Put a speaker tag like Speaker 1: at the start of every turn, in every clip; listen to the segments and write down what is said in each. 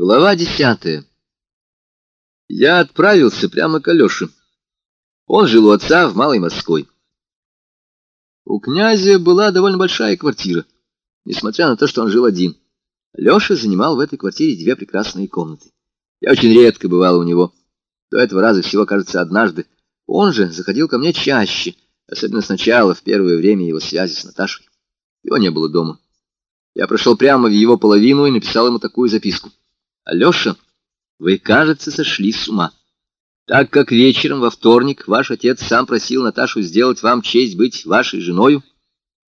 Speaker 1: Глава десятая. Я отправился прямо к Алёше. Он жил у отца в Малой Москве. У князя была довольно большая квартира, несмотря на то, что он жил один. Алёша занимал в этой квартире две прекрасные комнаты. Я очень редко бывал у него. До этого раза всего, кажется, однажды. Он же заходил ко мне чаще, особенно сначала, в первое время его связи с Наташей. Его не было дома. Я прошел прямо в его половину и написал ему такую записку. Алеша, вы, кажется, сошли с ума. Так как вечером во вторник ваш отец сам просил Наташу сделать вам честь быть вашей женою,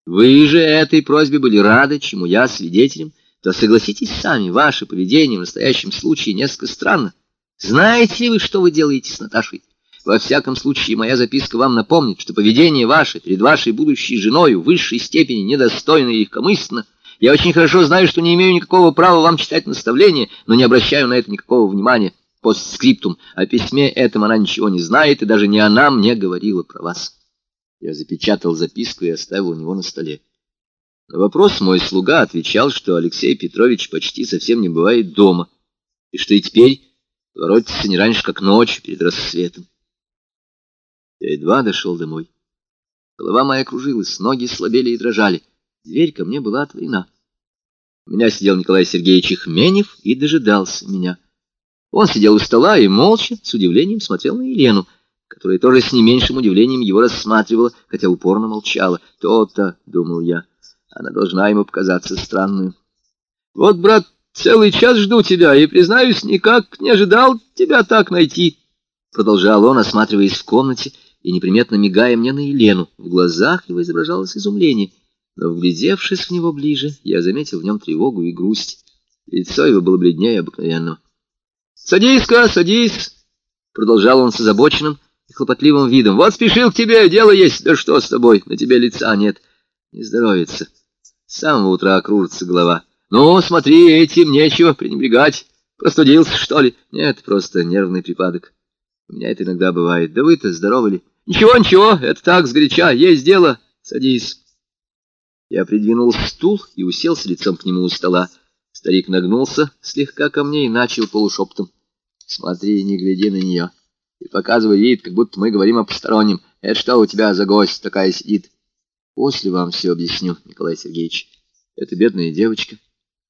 Speaker 1: вы же этой просьбе были рады, чему я свидетелем, то согласитесь сами, ваше поведение в настоящем случае несколько странно. Знаете ли вы, что вы делаете с Наташей? Во всяком случае, моя записка вам напомнит, что поведение ваше перед вашей будущей женой в высшей степени недостойно и легкомысленно, я очень хорошо знаю, что не имею никакого права вам читать наставления, но не обращаю на это никакого внимания. Постскриптум. О письме этом она ничего не знает, и даже не она мне говорила про вас. Я запечатал записку и оставил у него на столе. На вопрос мой слуга отвечал, что Алексей Петрович почти совсем не бывает дома, и что и теперь воротится не раньше, как ночью перед рассветом. Я едва дошел домой. Голова моя кружилась, ноги слабели и дрожали. Дверь ко мне была отворена. У меня сидел Николай Сергеевич Ихменев и дожидался меня. Он сидел у стола и молча, с удивлением смотрел на Елену, которая тоже с не меньшим удивлением его рассматривала, хотя упорно молчала. То-то, — думал я, — она должна ему показаться странной. Вот, брат, целый час жду тебя, и, признаюсь, никак не ожидал тебя так найти, — продолжал он, осматриваясь в комнате и неприметно мигая мне на Елену. В глазах его изображалось изумление — но, вглядевшись в него ближе, я заметил в нем тревогу и грусть. Лицо его было бледнее обыкновенного. «Садись-ка, садись!» — продолжал он с озабоченным и хлопотливым видом. «Вот спешил к тебе, дело есть. Да что с тобой? На тебе лица нет. Не здоровится. С самого утра кружится голова. Ну, смотри, этим нечего пренебрегать. Простудился, что ли? Нет, просто нервный припадок. У меня это иногда бывает. Да вы-то здоровы ли? Ничего, ничего, это так, сгоряча. Есть дело. Садись». Я придвинул стул и уселся лицом к нему у стола. Старик нагнулся слегка ко мне и начал полушептом. «Смотри, не гляди на нее. И показывай вид, как будто мы говорим о постороннем. Это что у тебя за гость такая сидит?» «После вам все объясню, Николай Сергеевич. Это бедная девочка,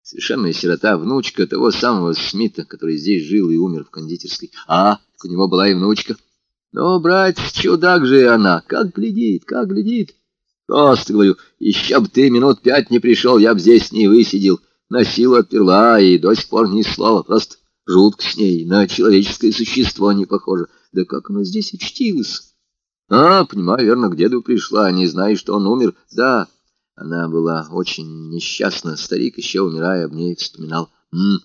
Speaker 1: совершенная сирота, внучка того самого Смита, который здесь жил и умер в кондитерской. А, у него была и внучка. Но, брать, чудак же она, как глядит, как глядит!» Просто говорю, еще бы ты минут пять не пришел, я бы здесь не высидел. На силу отперла, и до сих пор ни слова. Просто жутко с ней, на человеческое существо не похоже. Да как она здесь очтилась? А, понимаю, верно, к деду пришла, не зная, что он умер. Да, она была очень несчастна. Старик, еще умирая, об ней вспоминал. М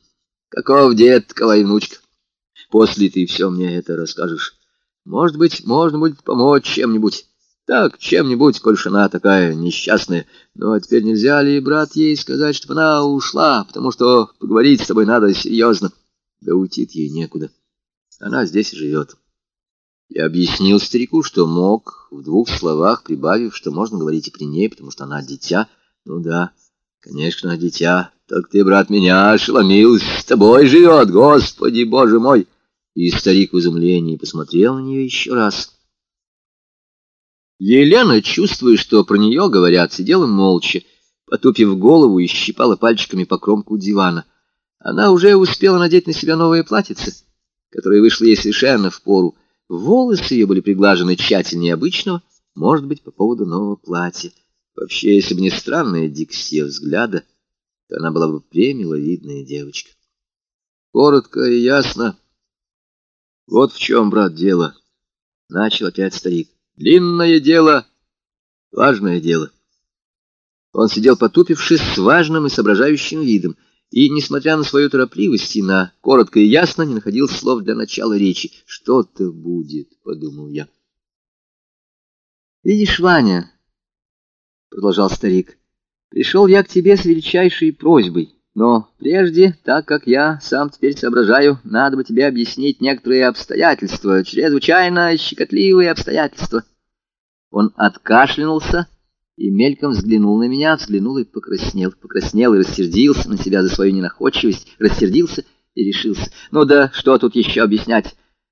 Speaker 1: каков дед, такова и внучка. После ты все мне это расскажешь. Может быть, можно будет помочь чем-нибудь. Так, чем-нибудь, коль она такая несчастная. Ну, а теперь нельзя ли, брат, ей сказать, чтобы она ушла, потому что поговорить с тобой надо серьезно. Да уйти ей некуда. Она здесь живет. Я объяснил старику, что мог, в двух словах прибавив, что можно говорить и при ней, потому что она дитя. Ну да, конечно, дитя. Так ты, брат, меня ошеломил, с тобой живет, Господи, Боже мой. И старик в изумлении посмотрел на нее еще раз. Елена, чувствуя, что про нее говорят, сидела молча, потупив голову и щипала пальчиками по кромку дивана. Она уже успела надеть на себя новое платьице, которое вышло ей совершенно в пору. Волосы ее были приглажены тщательнее обычного, может быть, по поводу нового платья. Вообще, если бы не странная дикость взгляда, то она была бы премиловидная девочка. Коротко и ясно. Вот в чем, брат, дело. Начал опять старик. Длинное дело, важное дело. Он сидел потупившись с важным и соображающим видом, и, несмотря на свою торопливость и на коротко и ясно, не находил слов для начала речи. «Что-то будет», — подумал я. «Видишь, Ваня», — продолжал старик, — «пришел я к тебе с величайшей просьбой». Но прежде, так как я сам теперь соображаю, надо бы тебе объяснить некоторые обстоятельства, чрезвычайно щекотливые обстоятельства. Он откашлянулся и мельком взглянул на меня, взглянул и покраснел, покраснел и рассердился на себя за свою ненаходчивость, рассердился и решился. Ну да, что тут еще объяснять?